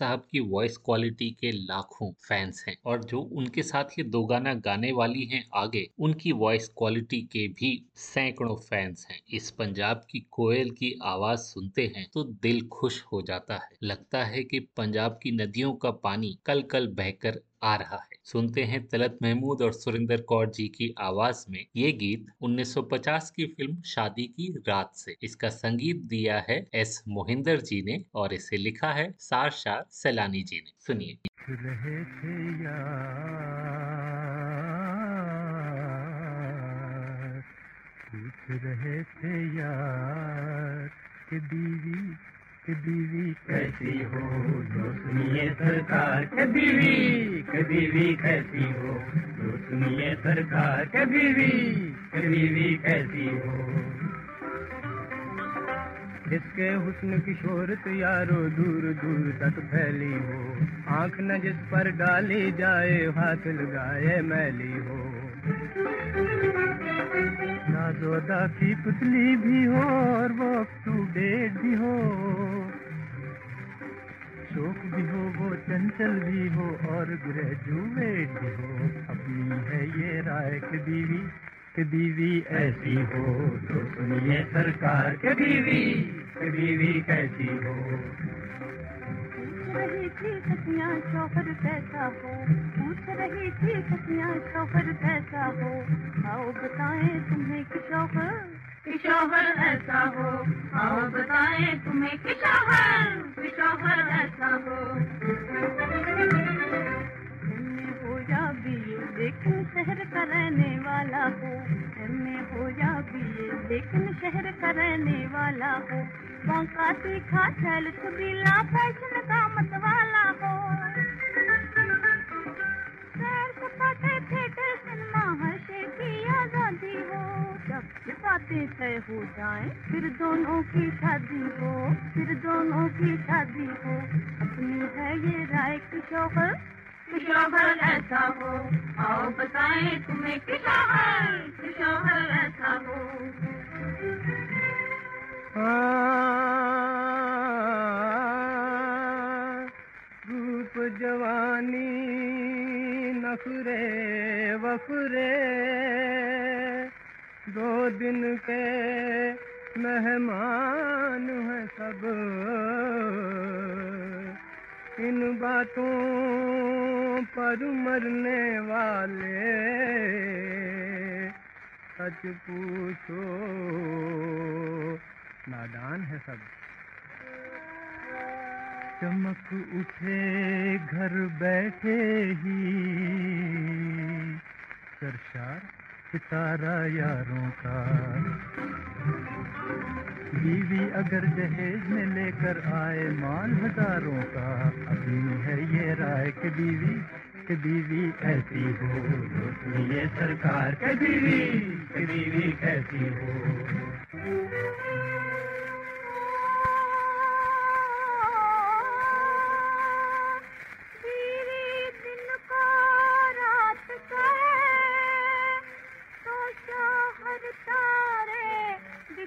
साहब की वॉइस क्वालिटी के लाखों फैंस हैं और जो उनके साथ ये दो गाना गाने वाली हैं आगे, उनकी वॉइस क्वालिटी के भी सैकड़ों फैंस हैं। इस पंजाब की कोयल की आवाज़ सुनते हैं तो दिल खुश हो जाता है। लगता है कि पंजाब की नदियों का पानी कल कल बहकर आ रहा है। सुनते हैं तलत महमूद और सुरेंद्र कौर जी की आवाज़ में ये गीत 1950 की फ़िल्म शादी की रात से। इसका संगीत दिया है एस मोहिंदर जी ने और इसे लिखा है सार शाह सैलानी जी ने। सुनिए। रहे थे यार के के बीवी कैसी हो जो सुनिए सरकार। के बीवी के बीवी कैसी हो जो सुनिए सरकार। के बीवी के बीवी कैसी हो। जिसके हुस्न की शोहरत यारो दूर दूर तक फैली हो, आँख न जिस पर डाली जाए, हाथ लगाए मैली हो। नाजोदा की पुतली भी हो और वो अप टू डेट भी हो। शोक भी हो, वो चंचल भी हो और ग्रेजुएट भी हो। अपनी है ये राय के बीवी बीवी ऐसी हो। तो सुनिए सरकार, के बीवी बीवी कैसी हो। रही थी सतियाँ शोहर कैसा हो। पूछ रही थी कितना शोहर कैसा हो। आओ बताएँ तुम्हें कि शोहर किशोहर ऐसा हो। आओ बताएँ तुम्हें किशोहर किशोहर ऐसा हो हो। या बी शहर का रहने वाला हो। एम हो या बी लेकिन शहर का रहने वाला हो। बांका तीखा छैल छबीला फ़ैशन का मत वाला हो। सैर सपाटे थिएटर सिनेमा हर शे की आज़ादी हो। जब ये बातें तय हो जाए, फिर दोनों की शादी हो। फिर दोनों की शादी हो। अपनी है ये राय की खुशोहर ऐसा हो, आओ बताए तुम्हें खुशोहर खुशोहर ऐसा हो। रूप जवानी नखरे वफरे दो दिन के मेहमान हैं सब। इन बातों पर मरने वाले सच पूछो। नादान है सब। चमक उठे, घर बैठे ही। सरशार, सितारा यारों का। बीवी अगर दहेज में लेकर आए माल हज़ारों का अपनी है ये राय के बीवी के बीवी ऐसी हो। ये सरकार के बीवी के बीवी कैसी हो। बीवी दिन को रात कहे तो शोहर तारे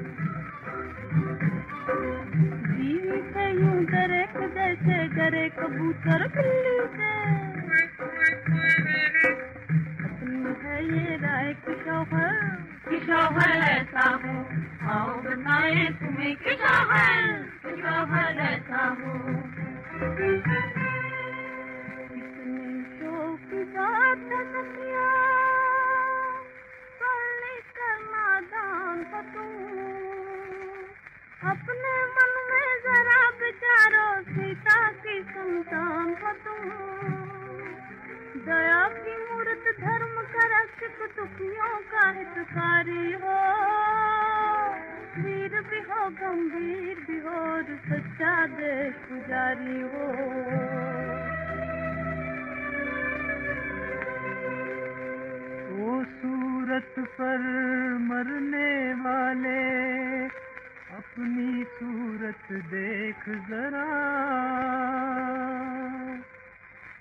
डरे कबूतर है ये राय की शौहर कि शौहर ऐसा हो आओ तुम्हें कि शौहर कि शौहर ऐसा हो शौक बात सतिया पढ़ने करना दान तू अपने मन में जरा विचारो सीता की संतान तू दया की मूर्त धर्म का रक्षक दुखियों का हितकारी हो। वीर भी हो, गंभीर भी हो और सच्चा देश पुजारी हो। सूरत पर मरने देख जरा।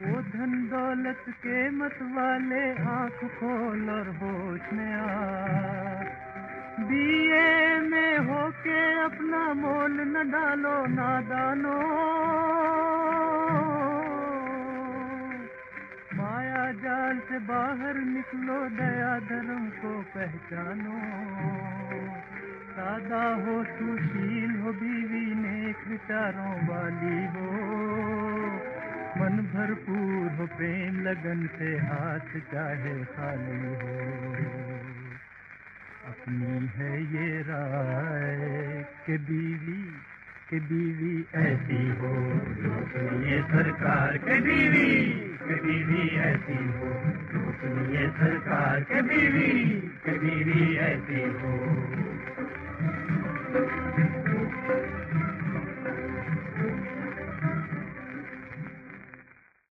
वो धन दौलत के मत वाले आँख खोल और होश में आ। बीए में होके अपना मोल न डालो ना दानो माया जाल से बाहर निकलो, दया धर्म को पहचानो। सादा हो सुशील हो नेक विचारों वाली हो। मन भरपूर हो, प्रेम लगन से हाथ चाहे खाली हो। अपनी है ये राय के बीवी के बीवी ऐसी हो। सुनिए सरकार के बीवी के बीवी ऐसी हो। सुनिए सरकार के बीवी के बीवी ऐसी हो।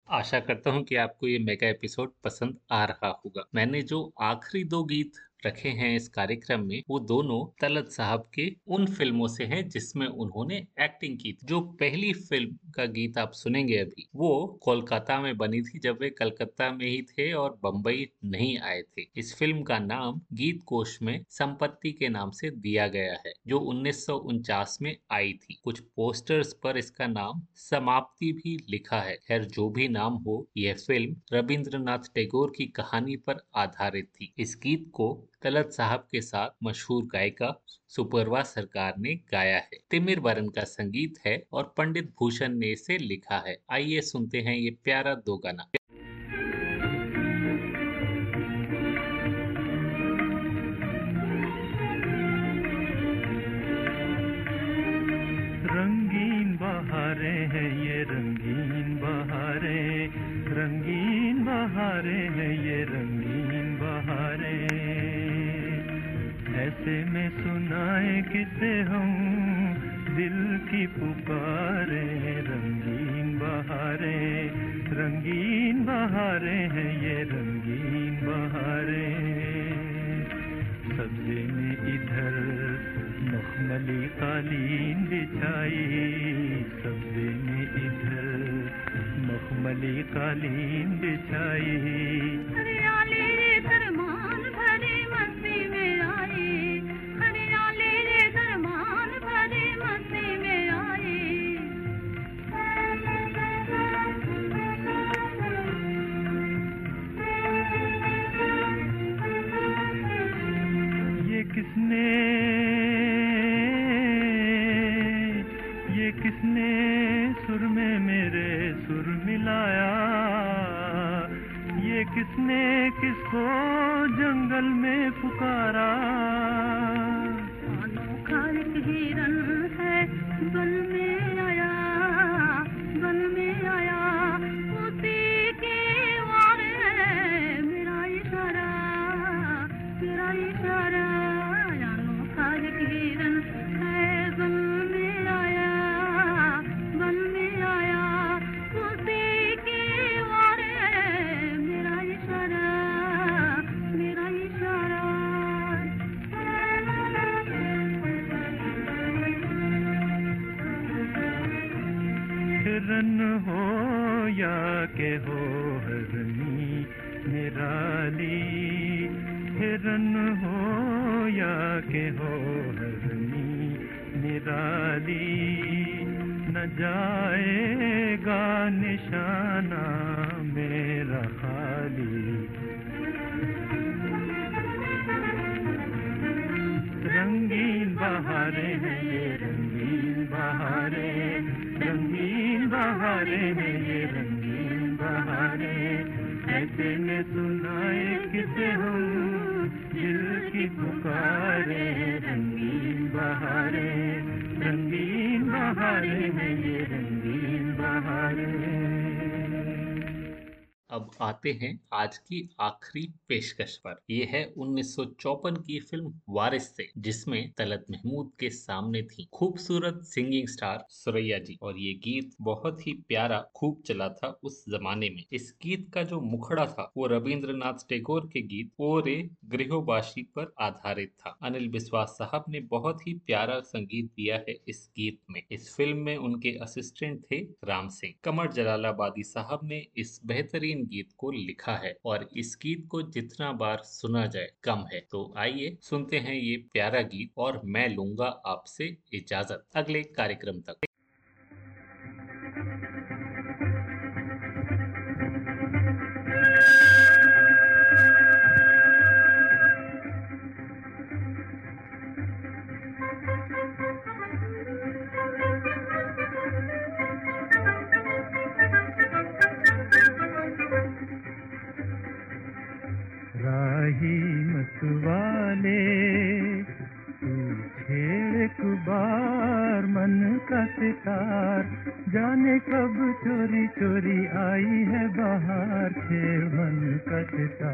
आशा करता हूँ कि आपको ये मेगा एपिसोड पसंद आ रहा होगा। मैंने जो आखिरी दो गीत रखे हैं इस कार्यक्रम में, वो दोनों तलत साहब के उन फ़िल्मों से हैं जिसमें उन्होंने एक्टिंग की जो पहली फ़िल्म का गीत आप सुनेंगे अभी, वो कोलकाता में बनी थी जब वे कलकत्ता में ही थे और बम्बई नहीं आए थे। इस फ़िल्म का नाम गीत कोश में संपत्ति के नाम से दिया गया है, जो उन्नीस सौ उनचास में आई थी। कुछ पोस्टर्स पर इसका नाम समाप्ति भी लिखा है। खैर, जो भी नाम हो, यह फ़िल्म रविंद्रनाथ टैगोर की कहानी पर आधारित थी। इस गीत को तलत साहब के साथ मशहूर गायिका सुपरवा सरकार ने गाया है। तिमिर बरन का संगीत है और पंडित भूषण ने इसे लिखा है। आइए सुनते हैं ये प्यारा दो गाना। किसे हम दिल की पुकारे रंगीन बहारे रंगीन बहारे हैं ये रंगीन बहारे। सब्जे में इधर मखमली कालीन बिछाई सब्जे में इधर मखमली कालीन बिछाई। किसने सुर में मेरे सुर मिलाया? ये किसने किसको जंगल में पुकारा? हिरन आते हैं आज की आखिरी पेशकश पर। ये है 1954 की फ़िल्म वारिस से, जिसमें तलत महमूद के सामने थी। खूबसूरत सिंगिंग स्टार सुरैया जी। और ये गीत बहुत ही प्यारा, खूब चला था उस जमाने में। इस गीत का जो मुखड़ा था, वो रविंद्रनाथ टैगोर के गीत ओ रे गृहोबाशी पर आधारित था। अनिल बिस्वास साहब ने बहुत ही प्यारा संगीत दिया है इस गीत में। इस फ़िल्म में उनके असिस्टेंट थे राम सिंह। कमर जलालाबादी साहब ने इस बेहतरीन गीत को लिखा है। और इस गीत को जितना बार सुना जाए कम है। तो आइए सुनते हैं ये प्यारा गीत और मैं लूँगा आपसे इजाज़त। अगले कार्यक्रम तक। सितार जाने कब चोरी चोरी आई है बाहर छे मन कटता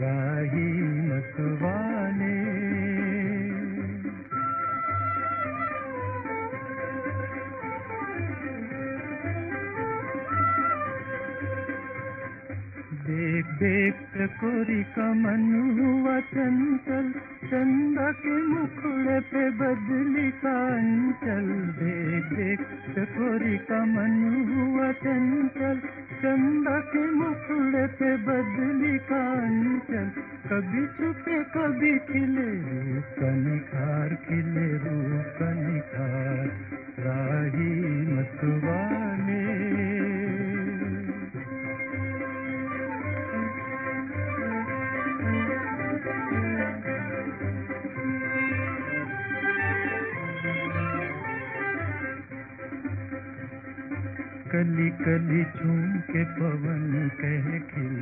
राही मतवाले। देख देख टकोरी का मन हुआ चंचल चंदा के मुखड़े पे बदली का अंचल। देख देख का मन हुआ चंचल चंदा के मुखड़े पे बदली का अंचल। कभी छुपे, कभी खिले रूप का निखार, खिले रूप का निखार। राही मतवाले। कली कली झूम के पवन कह खिल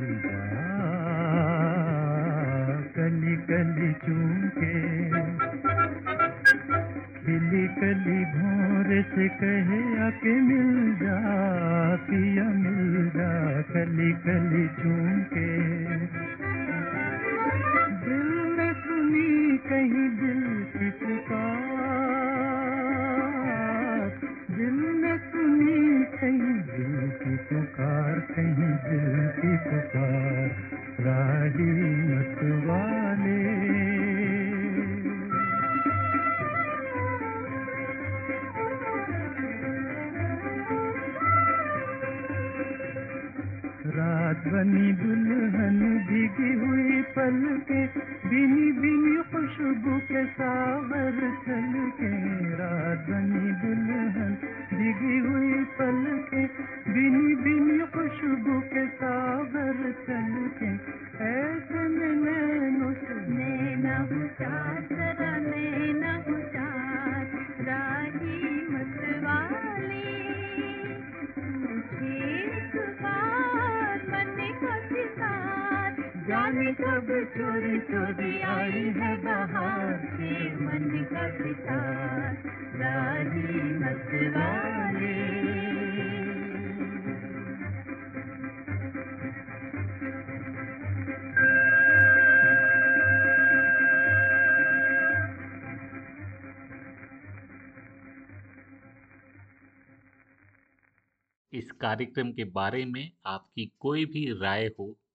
कली कली झूम के खिली कली भोर से कहे आके मिल जा, पिया मिल जा कली कली झूम के दिल में सुनी कहीं दिल की पुकार दिल में सुनी कहीं दिल की पुकार कहीं दिल की पुकार। राही मतवाले। बनी दुल्हन भीगी हुई पल के, बिनी बिनी खुशबू के सावर चल के। रात बनी दुल्हन भीगी हुई पल के, बिनी बिनी खुशबू के सावर चल के। ऐसे में नैन नैना हुशार जरा नैना हुशार राही मतवार जाने कब चोरी चोरी आई है बहार। के मन का मतवाली इस कार्यक्रम के बारे में आपकी कोई भी राय हो